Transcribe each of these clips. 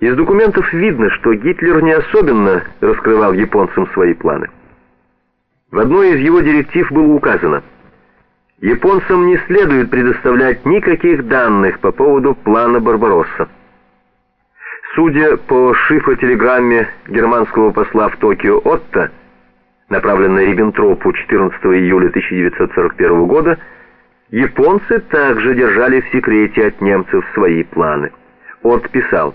Из документов видно, что Гитлер не особенно раскрывал японцам свои планы. В одной из его директив было указано, японцам не следует предоставлять никаких данных по поводу плана Барбаросса. Судя по шифротелеграмме германского посла в Токио Отто, направленной Риббентропу 14 июля 1941 года, японцы также держали в секрете от немцев свои планы. Отт писал,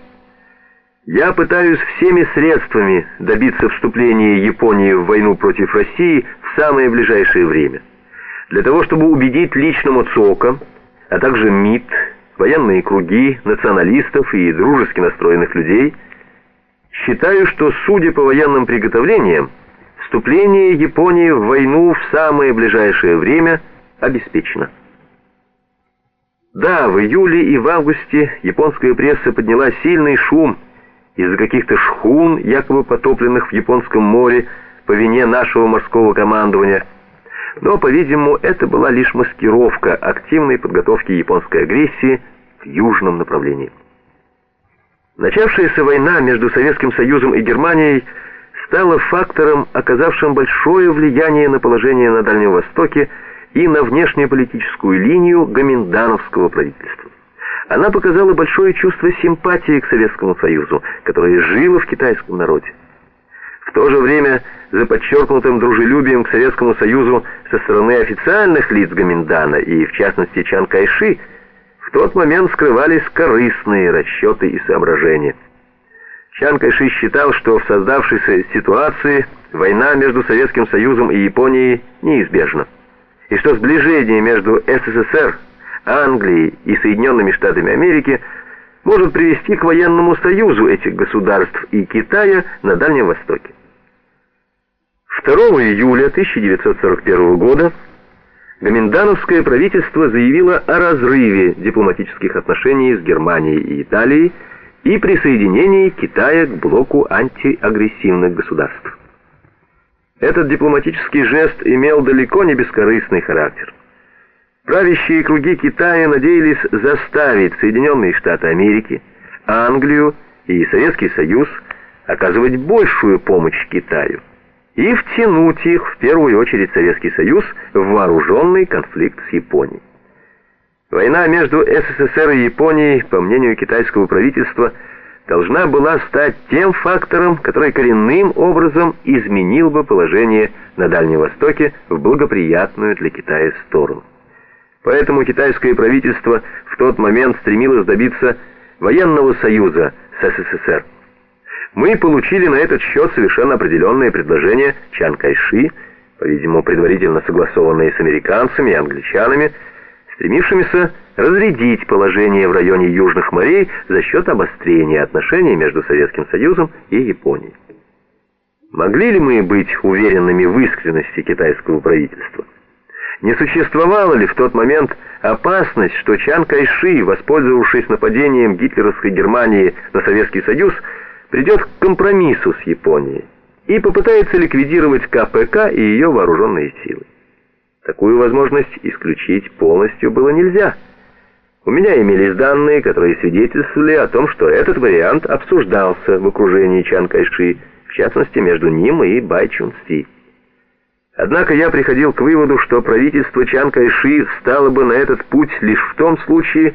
«Я пытаюсь всеми средствами добиться вступления Японии в войну против России в самое ближайшее время. Для того, чтобы убедить лично Моцуока, а также МИД, военные круги, националистов и дружески настроенных людей, считаю, что, судя по военным приготовлениям, вступление Японии в войну в самое ближайшее время обеспечено. Да, в июле и в августе японская пресса подняла сильный шум из-за каких-то шхун, якобы потопленных в Японском море по вине нашего морского командования. Но, по-видимому, это была лишь маскировка активной подготовки японской агрессии в южном направлении. Начавшаяся война между Советским Союзом и Германией стала фактором, оказавшим большое влияние на положение на Дальнем Востоке и на внешнеполитическую линию гоминдановского правительства. Она показала большое чувство симпатии к Советскому Союзу, которое жило в китайском народе. В то же время за подчеркнутым дружелюбием к Советскому Союзу со стороны официальных лиц Гоминдана и, в частности, Чан Кайши, в тот момент скрывались корыстные расчеты и соображения. Чан Кайши считал, что в создавшейся ситуации война между Советским Союзом и Японией неизбежна, и что сближение между СССР, Англией и Соединенными Штатами Америки может привести к военному союзу этих государств и Китая на Дальнем Востоке. 2 июля 1941 года Гоминдановское правительство заявило о разрыве дипломатических отношений с Германией и Италией и присоединении Китая к блоку антиагрессивных государств. Этот дипломатический жест имел далеко не бескорыстный характер. Правящие круги Китая надеялись заставить Соединенные Штаты Америки, Англию и Советский Союз оказывать большую помощь Китаю и втянуть их, в первую очередь Советский Союз, в вооруженный конфликт с Японией. Война между СССР и Японией, по мнению китайского правительства, должна была стать тем фактором, который коренным образом изменил бы положение на Дальнем Востоке в благоприятную для Китая сторону. Поэтому китайское правительство в тот момент стремилось добиться военного союза с СССР. Мы получили на этот счет совершенно определенные предложения Чан Кайши, по-видимому, предварительно согласованные с американцами и англичанами, стремившимися разрядить положение в районе Южных морей за счет обострения отношений между Советским Союзом и Японией. Могли ли мы быть уверенными в искренности китайского правительства? Не существовала ли в тот момент опасность, что Чан Кайши, воспользовавшись нападением гитлеровской Германии на Советский Союз, придет к компромиссу с Японией и попытается ликвидировать КПК и ее вооруженные силы? Такую возможность исключить полностью было нельзя. У меня имелись данные, которые свидетельствовали о том, что этот вариант обсуждался в окружении Чан Кайши, в частности между ним и Бай Чун Си. Однако я приходил к выводу, что правительство Чан Кайши встало бы на этот путь лишь в том случае,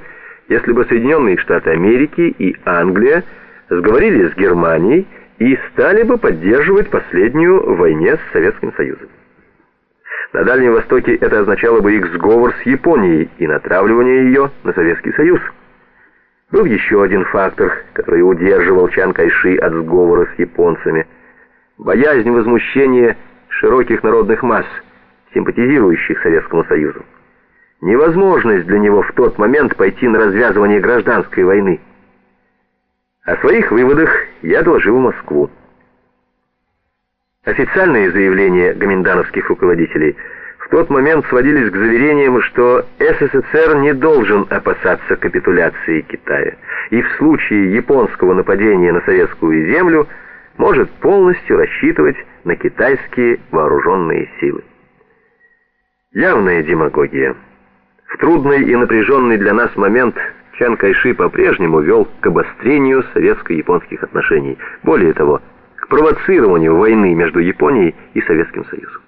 если бы Соединенные Штаты Америки и Англия сговорились с Германией и стали бы поддерживать последнюю в войне с Советским Союзом. На Дальнем Востоке это означало бы их сговор с Японией и натравливание ее на Советский Союз. Был еще один фактор, который удерживал Чан Кайши от сговора с японцами. Боязнь возмущения широких народных масс, симпатизирующих Советскому Союзу. Невозможность для него в тот момент пойти на развязывание гражданской войны. О своих выводах я доложил в Москву. Официальные заявления гоминдановских руководителей в тот момент сводились к заверениям, что СССР не должен опасаться капитуляции Китая, и в случае японского нападения на советскую землю может полностью рассчитывать на китайские вооруженные силы. Явная демагогия. В трудный и напряженный для нас момент Чан Кайши по-прежнему вел к обострению советско-японских отношений, более того, к провоцированию войны между Японией и Советским Союзом.